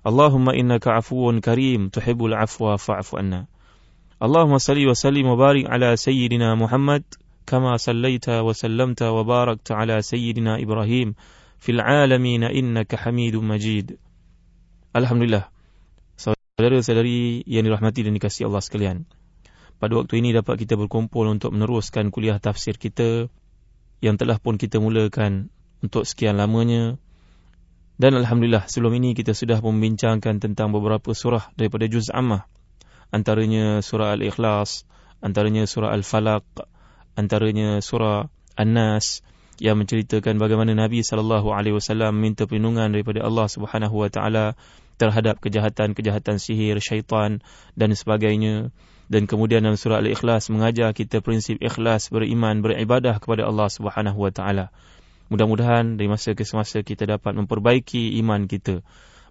Allahumma innaka afuun karim tuhibbul afwa fa'fu anna. Allahumma salli wa sallim wa barik ala sayyidina Muhammad kama sallaita wa sallamta wa barakta ala sayyidina Ibrahim fil alamin innaka Hamidum Majid. Alhamdulillah. Saudara-saudari yang dirahmati dan dikasihi Allah sekalian. Pada waktu ini dapat kita berkumpul untuk meneruskan kuliah tafsir kita yang telah pun kita mulakan untuk sekian lamanya dan Alhamdulillah sebelum ini kita sudah membincangkan tentang beberapa surah daripada Juz Ammah. Antaranya surah Al-Ikhlas, antaranya surah Al-Falaq, antaranya surah An-Nas yang menceritakan bagaimana Nabi SAW minta perlindungan daripada Allah Taala terhadap kejahatan-kejahatan sihir, syaitan dan sebagainya. Dan kemudian dalam surah Al-Ikhlas mengajar kita prinsip ikhlas beriman beribadah kepada Allah Taala. Mudah-mudahan dari masa ke semasa kita dapat memperbaiki iman kita.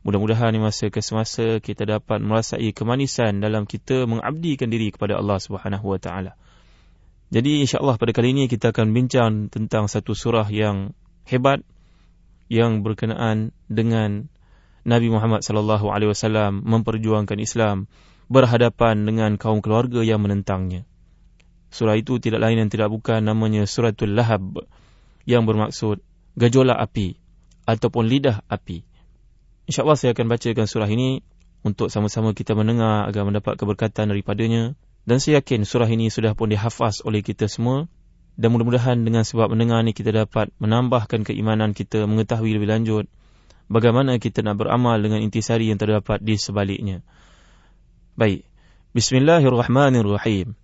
Mudah-mudahan dari masa ke semasa kita dapat merasai kemanisan dalam kita mengabdikan diri kepada Allah Subhanahu Wa Taala. Jadi insya-Allah pada kali ini kita akan bincang tentang satu surah yang hebat yang berkenaan dengan Nabi Muhammad sallallahu alaihi wasallam memperjuangkan Islam berhadapan dengan kaum keluarga yang menentangnya. Surah itu tidak lain dan tidak bukan namanya Suratul Lahab yang bermaksud gejolak api ataupun lidah api. Insya-Allah saya akan bacakan surah ini untuk sama-sama kita mendengar agar mendapat keberkatan daripadanya dan saya yakin surah ini sudah pun dihafaz oleh kita semua dan mudah-mudahan dengan sebab mendengar ini kita dapat menambahkan keimanan kita mengetahui lebih lanjut bagaimana kita nak beramal dengan intisari yang terdapat di sebaliknya. Baik. Bismillahirrahmanirrahim.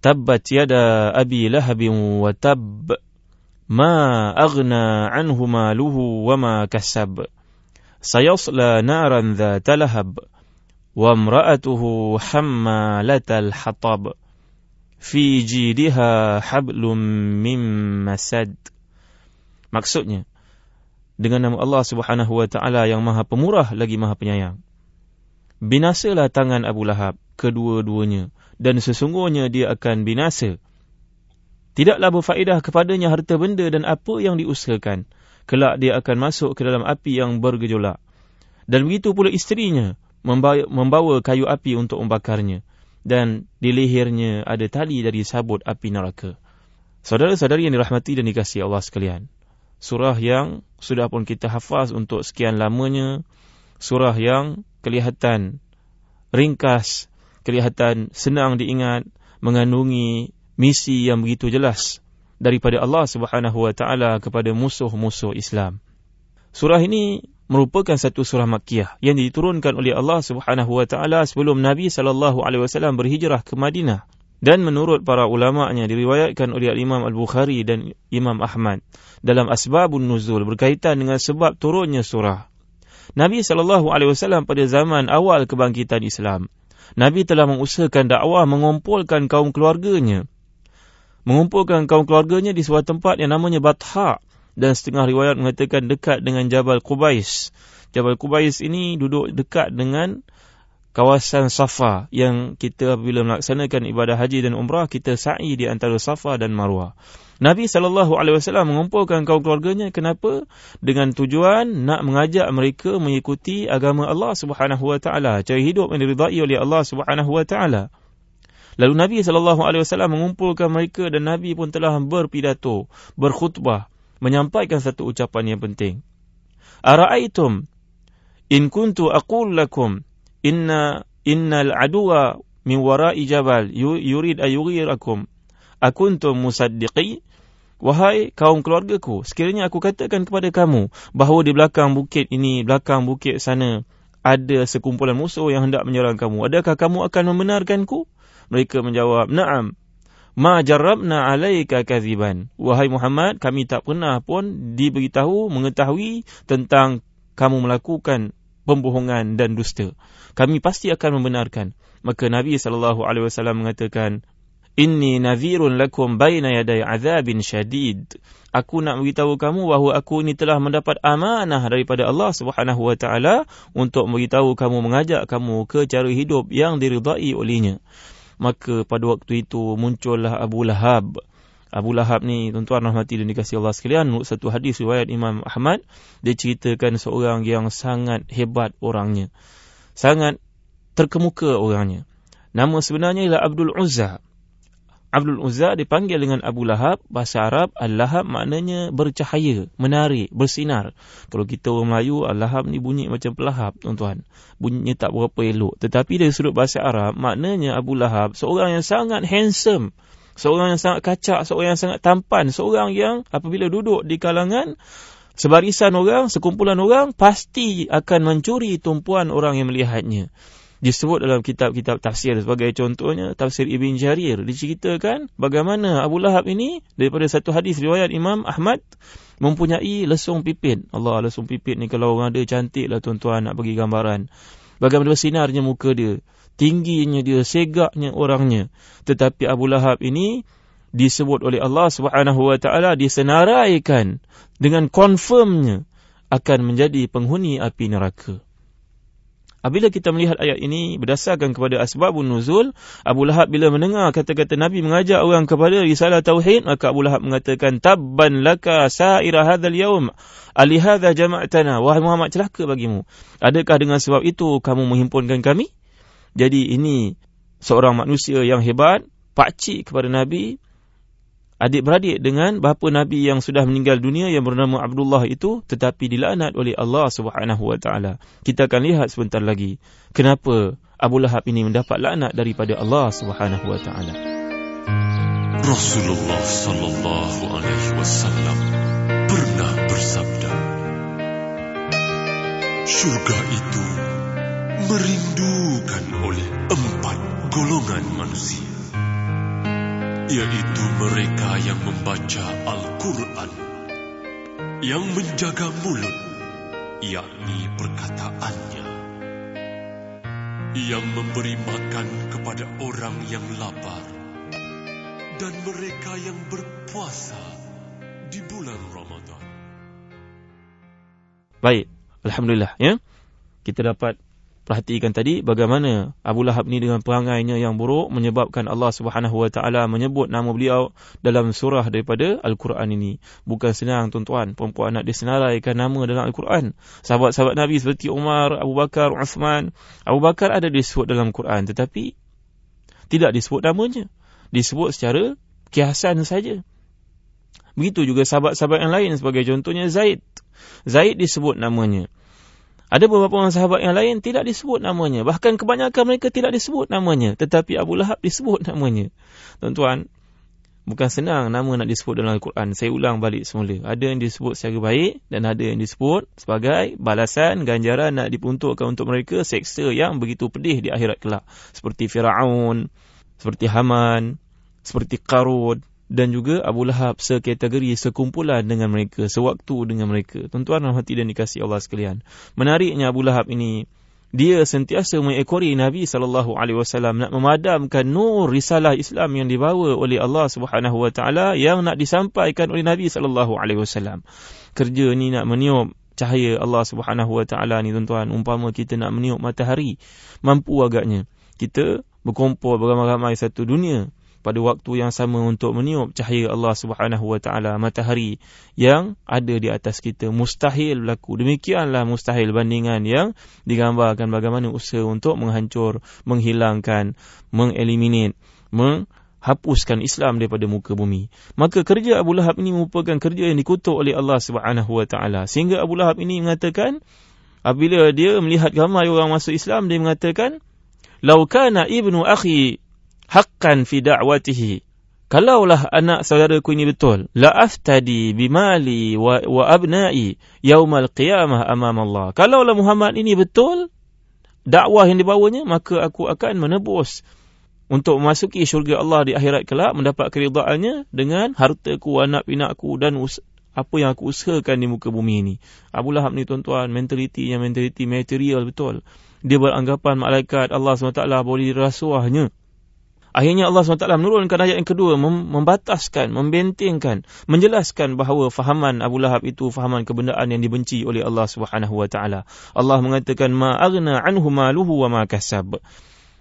Tabbat yada abi lahab wa tab ma aghna anhu maluhu wa ma kasab. Sayasla naran dhata lahab wa imra'atuhu hammalatal hatab. Fi jidiha hablum min masad. Maksudnya, dengan nama Allah Subhanahu wa taala yang Maha Pemurah lagi Maha Penyayang. Binasalah tangan Abu Lahab kedua-duanya dan sesungguhnya dia akan binasa. Tidaklah berfaedah kepadanya harta benda dan apa yang diusahakan. Kelak dia akan masuk ke dalam api yang bergejolak. Dan begitu pula isterinya membawa kayu api untuk membakarnya. Dan di lehernya ada tali dari sabut api neraka. Saudara-saudari yang dirahmati dan dikasihi Allah sekalian surah yang sudah pun kita hafaz untuk sekian lamanya, surah yang kelihatan ringkas, kelihatan senang diingat, mengandungi misi yang begitu jelas daripada Allah Subhanahu wa taala kepada musuh-musuh Islam. Surah ini merupakan satu surah Makkiyah yang diturunkan oleh Allah Subhanahu wa taala sebelum Nabi sallallahu alaihi wasallam berhijrah ke Madinah. Dan menurut para ulama'nya diriwayatkan oleh Imam Al-Bukhari dan Imam Ahmad dalam Asbabun Nuzul berkaitan dengan sebab turunnya surah. Nabi SAW pada zaman awal kebangkitan Islam, Nabi telah mengusahakan dakwah mengumpulkan kaum keluarganya. Mengumpulkan kaum keluarganya di sebuah tempat yang namanya Batha dan setengah riwayat mengatakan dekat dengan Jabal Qubais. Jabal Qubais ini duduk dekat dengan kawasan Safa yang kita apabila melaksanakan ibadah haji dan umrah kita sa'i di antara Safa dan Marwah. Nabi sallallahu alaihi wasallam mengumpulkan kaum keluarganya kenapa? Dengan tujuan nak mengajak mereka mengikuti agama Allah Subhanahu wa taala, cara hidup yang diridai oleh Allah Subhanahu wa taala. Lalu Nabi wasallam mengumpulkan mereka dan Nabi pun telah berpidato, berkhutbah, menyampaikan satu ucapan yang penting. Ara'aitum in kuntu aqul lakum inna innal aduwa min wara'i jabal yurid ayughirakum akuntum musaddiqi. Wahai kaum keluargaku sekiranya aku katakan kepada kamu bahawa di belakang bukit ini belakang bukit sana ada sekumpulan musuh yang hendak menyerang kamu adakah kamu akan membenarkanku mereka menjawab na'am ma jarrabna alayka kadhiban wahai Muhammad kami tak pernah pun diberitahu mengetahui tentang kamu melakukan pembohongan dan dusta. Kami pasti akan membenarkan. Maka Nabi SAW mengatakan, Inni nadhirun lakum baina yaday azabin syadid. Aku nak beritahu kamu bahawa aku ini telah mendapat amanah daripada Allah Subhanahu wa taala untuk memberitahu kamu mengajak kamu ke cara hidup yang diridai olehnya. Maka pada waktu itu muncullah Abu Lahab. Abu Lahab ni tuan-tuan rahmati dan dikasihi Allah sekalian, satu hadis riwayat Imam Ahmad dia ceritakan seorang yang sangat hebat orangnya. Sangat terkemuka orangnya. Nama sebenarnya ialah Abdul Uzza. Abdul Uzza dipanggil dengan Abu Lahab, bahasa Arab Al-Lahab maknanya bercahaya, menari, bersinar. Kalau kita orang Melayu, Al-Lahab ni bunyi macam pelahap, tuan-tuan. Bunyinya tak berapa elok. Tetapi dari sudut bahasa Arab, maknanya Abu Lahab seorang yang sangat handsome, seorang yang sangat kacak, seorang yang sangat tampan, seorang yang apabila duduk di kalangan sebarisan orang, sekumpulan orang, pasti akan mencuri tumpuan orang yang melihatnya disebut dalam kitab-kitab tafsir sebagai contohnya tafsir Ibn Jarir. Diceritakan bagaimana Abu Lahab ini daripada satu hadis riwayat Imam Ahmad mempunyai lesung pipit. Allah lesung pipit ni kalau orang ada cantik lah tuan-tuan nak bagi gambaran. Bagaimana bersinarnya muka dia tingginya dia segaknya orangnya. Tetapi Abu Lahab ini disebut oleh Allah Subhanahu wa taala disenaraikan dengan confirmnya akan menjadi penghuni api neraka Apabila kita melihat ayat ini berdasarkan kepada asbabun nuzul, Abu Lahab bila mendengar kata-kata Nabi mengajak orang kepada risalah tauhid, maka Abu Lahab mengatakan tabban laka sa'ira hadzal yaum. Ali hadza jama'tana wahai Muhammad celaka bagimu. Adakah dengan sebab itu kamu menghimpunkan kami? Jadi ini seorang manusia yang hebat, pak cik kepada Nabi, adik-beradik dengan bapa Nabi yang sudah meninggal dunia yang bernama Abdullah itu tetapi dilaknat oleh Allah taala. Kita akan lihat sebentar lagi kenapa Abu Lahab ini mendapat laknat daripada Allah taala. Rasulullah sallallahu alaihi wasallam pernah bersabda Surga itu merindukan oleh empat golongan manusia yaitu mereka yang membaca Al-Quran, yang menjaga mulut, yakni perkataannya, yang memberi makan kepada orang yang lapar, dan mereka yang berpuasa di bulan Ramadan. Baik, Alhamdulillah. ya Kita dapat perhatikan tadi bagaimana Abu Lahab ni dengan perangainya yang buruk menyebabkan Allah Subhanahu Wa Taala menyebut nama beliau dalam surah daripada Al-Quran ini. Bukan senang tuan-tuan, perempuan nak disenaraikan nama dalam Al-Quran. Sahabat-sahabat Nabi seperti Umar, Abu Bakar, Uthman, Abu Bakar ada disebut dalam Quran tetapi tidak disebut namanya. Disebut secara kiasan saja. Begitu juga sahabat-sahabat yang lain sebagai contohnya Zaid. Zaid disebut namanya. Ada beberapa orang sahabat yang lain tidak disebut namanya. Bahkan kebanyakan mereka tidak disebut namanya. Tetapi Abu Lahab disebut namanya. Tuan-tuan, bukan senang nama nak disebut dalam Al-Quran. Saya ulang balik semula. Ada yang disebut secara baik dan ada yang disebut sebagai balasan, ganjaran nak dipuntukkan untuk mereka seksa yang begitu pedih di akhirat kelak. Seperti Fir'aun, seperti Haman, seperti Qarud, dan juga Abu Lahab sekategori sekumpulan dengan mereka sewaktu dengan mereka. Tuan-tuan dan hati dan dikasih Allah sekalian. Menariknya Abu Lahab ini dia sentiasa mengekori Nabi sallallahu alaihi wasallam nak memadamkan nur risalah Islam yang dibawa oleh Allah Subhanahu wa taala yang nak disampaikan oleh Nabi sallallahu alaihi wasallam. Kerja ni nak meniup cahaya Allah Subhanahu wa taala ni tuan-tuan. Umpama kita nak meniup matahari mampu agaknya. Kita berkumpul beramai-ramai satu dunia pada waktu yang sama untuk meniup cahaya Allah Subhanahu wa taala matahari yang ada di atas kita. Mustahil berlaku. Demikianlah mustahil bandingan yang digambarkan bagaimana usaha untuk menghancur menghilangkan mengeliminate menghapuskan Islam daripada muka bumi. Maka kerja Abu Lahab ini merupakan kerja yang dikutuk oleh Allah Subhanahu wa taala. Sehingga Abu Lahab ini mengatakan apabila dia melihat ramai orang masuk Islam dia mengatakan laukana ibnu akhi haqqan fi da'watihi kalaulah anak saudaraku ini betul la aftadi bimali wa, wa abna'i yaumal qiyamah amam Allah kalaulah Muhammad ini betul dakwah yang dibawanya maka aku akan menebus untuk memasuki syurga Allah di akhirat kelak mendapat keridaannya dengan hartaku anak pinakku dan apa yang aku usahakan di muka bumi ini. Abu Lahab ni tuan-tuan, mentaliti yang mentaliti material betul. Dia beranggapan malaikat Allah SWT boleh dirasuahnya. Akhirnya Allah SWT menurunkan ayat yang kedua, membataskan, membentengkan, menjelaskan bahawa fahaman Abu Lahab itu fahaman kebendaan yang dibenci oleh Allah SWT. Allah mengatakan, ma anhu maluhu wa ma kasab.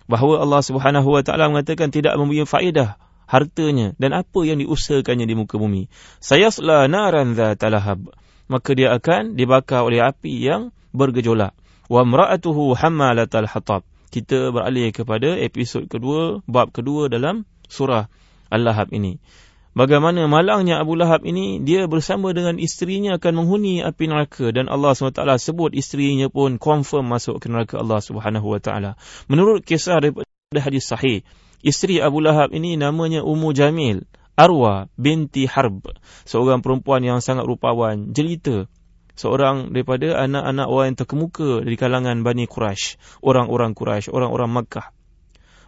Bahawa Allah SWT mengatakan tidak memberi faedah hartanya dan apa yang diusahakannya di muka bumi. Sayasla naran talahab. Maka dia akan dibakar oleh api yang bergejolak. Mra'atuhu hammalatal hatab kita beralih kepada episod kedua, bab kedua dalam surah Al-Lahab ini. Bagaimana malangnya Abu Lahab ini, dia bersama dengan isterinya akan menghuni api neraka dan Allah SWT sebut isterinya pun confirm masuk ke neraka Allah SWT. Menurut kisah daripada hadis sahih, isteri Abu Lahab ini namanya Ummu Jamil, Arwa binti Harb, seorang perempuan yang sangat rupawan, jelita, seorang daripada anak-anak orang yang terkemuka di kalangan Bani Quraisy, orang-orang Quraisy, orang-orang Makkah.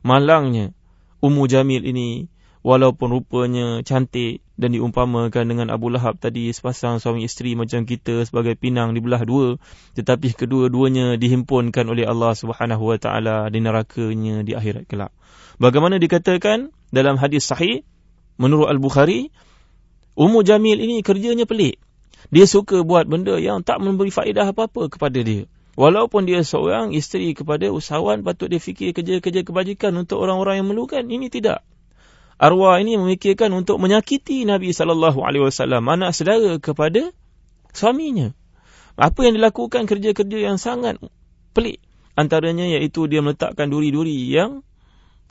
Malangnya Ummu Jamil ini walaupun rupanya cantik dan diumpamakan dengan Abu Lahab tadi sepasang suami isteri macam kita sebagai pinang di belah dua tetapi kedua-duanya dihimpunkan oleh Allah Subhanahu wa taala di nerakanya di akhirat kelak. Bagaimana dikatakan dalam hadis sahih menurut Al-Bukhari Ummu Jamil ini kerjanya pelik. Dia suka buat benda yang tak memberi faedah apa-apa kepada dia. Walaupun dia seorang isteri kepada usahawan, patut dia fikir kerja-kerja kebajikan untuk orang-orang yang memerlukan. Ini tidak. Arwah ini memikirkan untuk menyakiti Nabi SAW, anak saudara kepada suaminya. Apa yang dilakukan kerja-kerja yang sangat pelik. Antaranya iaitu dia meletakkan duri-duri yang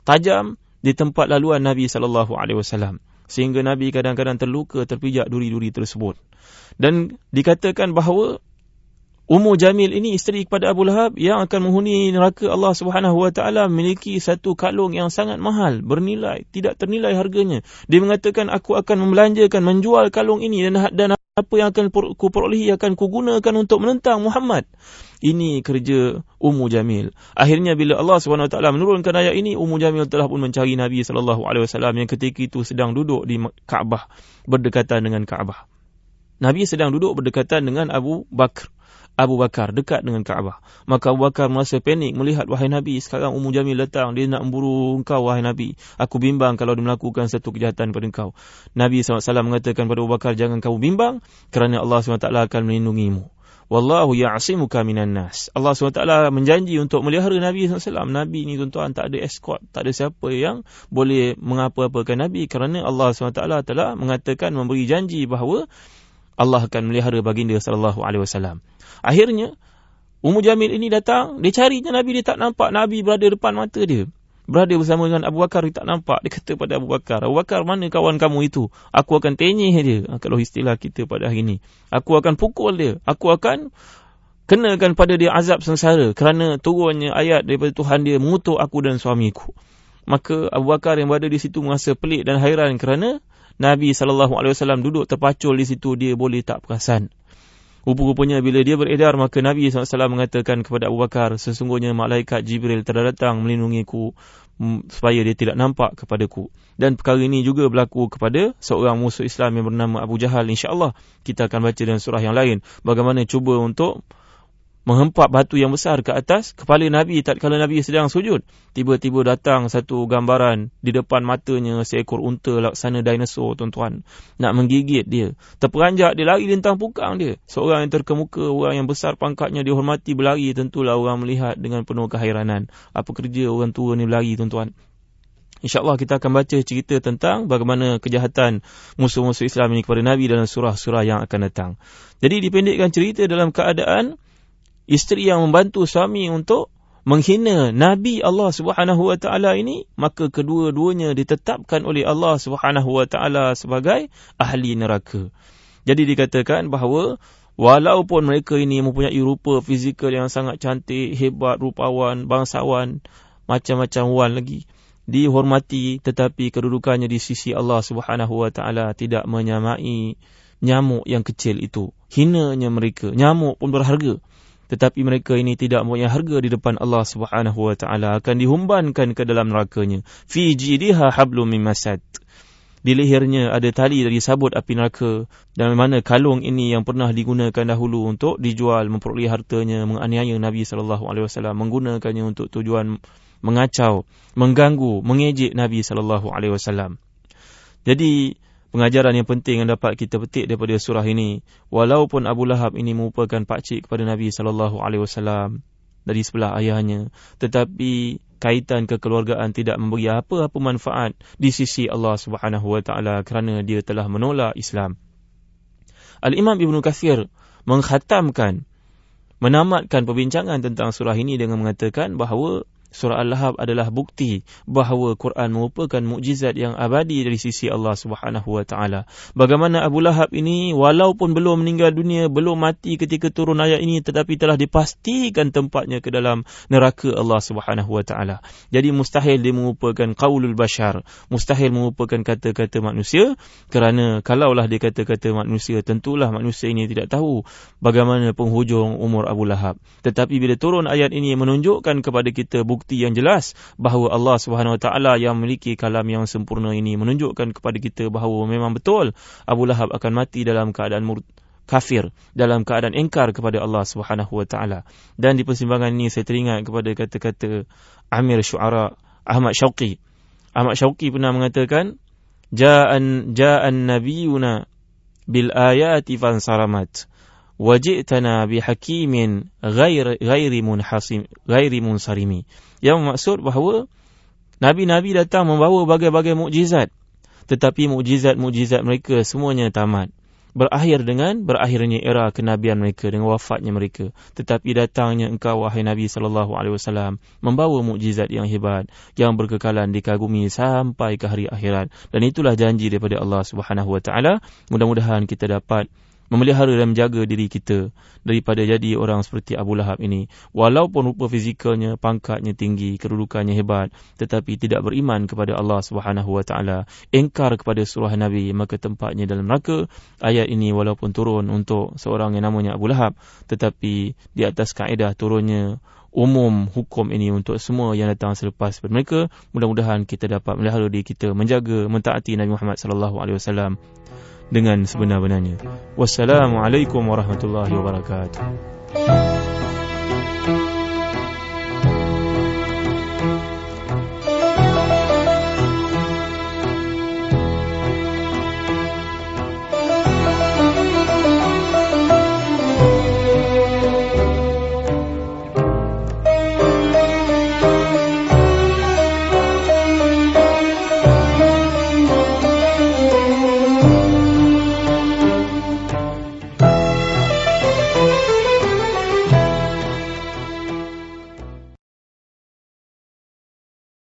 tajam di tempat laluan Nabi SAW. Sehingga Nabi kadang-kadang terluka terpijak duri-duri tersebut. Dan dikatakan bahawa Ummu Jamil ini isteri kepada Abu Lahab yang akan menghuni neraka Allah Subhanahu Wa Taala memiliki satu kalung yang sangat mahal, bernilai, tidak ternilai harganya. Dia mengatakan aku akan membelanjakan, menjual kalung ini dan dan apa yang akan ku perolehi akan ku gunakan untuk menentang Muhammad. Ini kerja Ummu Jamil. Akhirnya bila Allah Subhanahu Wa Taala menurunkan ayat ini, Ummu Jamil telah pun mencari Nabi Sallallahu Alaihi Wasallam yang ketika itu sedang duduk di Kaabah berdekatan dengan Kaabah. Nabi sedang duduk berdekatan dengan Abu Bakar. Abu Bakar dekat dengan Kaabah. Maka Abu Bakar merasa panik melihat wahai Nabi. Sekarang Ummu Jamil datang. Dia nak memburu engkau wahai Nabi. Aku bimbang kalau dia melakukan satu kejahatan pada engkau. Nabi SAW mengatakan kepada Abu Bakar, jangan kamu bimbang kerana Allah SWT akan melindungimu. Wallahu ya'asimuka minan nas. Allah SWT menjanji untuk melihara Nabi SAW. Nabi ni tuan-tuan tak ada escort. Tak ada siapa yang boleh mengapa-apakan Nabi. Kerana Allah SWT telah mengatakan memberi janji bahawa Allah akan melihara baginda sallallahu alaihi wasallam. Akhirnya Ummu Jamil ini datang, dia carinya Nabi dia tak nampak Nabi berada depan mata dia. Berada bersama dengan Abu Bakar dia tak nampak. Dia kata pada Abu Bakar, "Abu Bakar, mana kawan kamu itu? Aku akan tenyih dia." Ah, kalau istilah kita pada hari ini. Aku akan pukul dia. Aku akan kenakan pada dia azab sengsara kerana turunnya ayat daripada Tuhan dia mengutuk aku dan suamiku. Maka Abu Bakar yang berada di situ merasa pelik dan hairan kerana Nabi SAW duduk terpacul di situ, dia boleh tak perasan. Rupa-rupanya bila dia beredar, maka Nabi SAW mengatakan kepada Abu Bakar, sesungguhnya malaikat Jibril telah datang melindungiku mm, supaya dia tidak nampak kepadaku. Dan perkara ini juga berlaku kepada seorang musuh Islam yang bernama Abu Jahal. InsyaAllah kita akan baca dalam surah yang lain. Bagaimana cuba untuk menghempap batu yang besar ke atas kepala Nabi tak kala Nabi sedang sujud. Tiba-tiba datang satu gambaran di depan matanya seekor unta laksana dinosaur tuan-tuan. Nak menggigit dia. Terperanjak dia lari lintang pukang dia. Seorang yang terkemuka, orang yang besar pangkatnya dihormati berlari tentulah orang melihat dengan penuh keheranan. Apa kerja orang tua ni berlari tuan-tuan. InsyaAllah kita akan baca cerita tentang bagaimana kejahatan musuh-musuh Islam ini kepada Nabi dalam surah-surah yang akan datang. Jadi dipendekkan cerita dalam keadaan isteri yang membantu suami untuk menghina Nabi Allah Taala ini, maka kedua-duanya ditetapkan oleh Allah Taala sebagai ahli neraka. Jadi dikatakan bahawa walaupun mereka ini mempunyai rupa fizikal yang sangat cantik, hebat, rupawan, bangsawan, macam-macam wan lagi, dihormati tetapi kedudukannya di sisi Allah Taala tidak menyamai nyamuk yang kecil itu. Hinanya mereka, nyamuk pun berharga tetapi mereka ini tidak mempunyai harga di depan Allah Subhanahu wa taala. Akan dihumbankan ke dalam nerakanya. Fi jidha hablum min masad. Di lehernya ada tali dari sabut api neraka. Dan mana kalung ini yang pernah digunakan dahulu untuk dijual memperoleh hartanya menganiaya Nabi sallallahu alaihi wasallam menggunakannya untuk tujuan mengacau, mengganggu, mengejek Nabi sallallahu alaihi wasallam. Jadi pengajaran yang penting yang dapat kita petik daripada surah ini walaupun Abu Lahab ini merupakan pakcik kepada Nabi sallallahu alaihi wasallam dari sebelah ayahnya tetapi kaitan kekeluargaan tidak memberi apa-apa manfaat di sisi Allah Subhanahu wa taala kerana dia telah menolak Islam. Al-Imam Ibn Kathir mengkhatamkan menamatkan perbincangan tentang surah ini dengan mengatakan bahawa surah Al-Lahab adalah bukti bahawa Quran merupakan mukjizat yang abadi dari sisi Allah Subhanahu wa taala. Bagaimana Abu Lahab ini walaupun belum meninggal dunia, belum mati ketika turun ayat ini tetapi telah dipastikan tempatnya ke dalam neraka Allah Subhanahu wa taala. Jadi mustahil dia merupakan qaulul bashar, mustahil merupakan kata-kata manusia kerana kalaulah dia kata-kata manusia tentulah manusia ini tidak tahu bagaimana penghujung umur Abu Lahab. Tetapi bila turun ayat ini menunjukkan kepada kita bukti bukti yang jelas bahawa Allah Subhanahu Wa Taala yang memiliki kalam yang sempurna ini menunjukkan kepada kita bahawa memang betul Abu Lahab akan mati dalam keadaan mur- kafir dalam keadaan engkar kepada Allah Subhanahu Wa Taala. Dan di persimpangan ini saya teringat kepada kata-kata Amir Syuara Ahmad Syauqi Ahmad Syauqi pernah mengatakan ja'an ja'an nabiyuna bil ayati fansaramat wajitana bihakimin ghairi ghairi munhasim ghairi munsarimi yang maksud bahawa nabi-nabi datang membawa bagai-bagai mukjizat. Tetapi mukjizat-mukjizat mereka semuanya tamat. Berakhir dengan berakhirnya era kenabian mereka dengan wafatnya mereka. Tetapi datangnya engkau wahai nabi sallallahu alaihi wasallam membawa mukjizat yang hebat yang berkekalan dikagumi sampai ke hari akhirat. Dan itulah janji daripada Allah Subhanahu wa taala. Mudah-mudahan kita dapat memelihara dan menjaga diri kita daripada jadi orang seperti Abu Lahab ini. Walaupun rupa fizikalnya, pangkatnya tinggi, kedudukannya hebat, tetapi tidak beriman kepada Allah Subhanahu Wa Taala, engkar kepada surah Nabi, maka tempatnya dalam neraka. Ayat ini walaupun turun untuk seorang yang namanya Abu Lahab, tetapi di atas kaedah turunnya umum hukum ini untuk semua yang datang selepas mereka mudah-mudahan kita dapat melihara diri kita menjaga mentaati Nabi Muhammad sallallahu alaihi wasallam dengan sebenar-benarnya. Wassalamualaikum warahmatullahi wabarakatuh.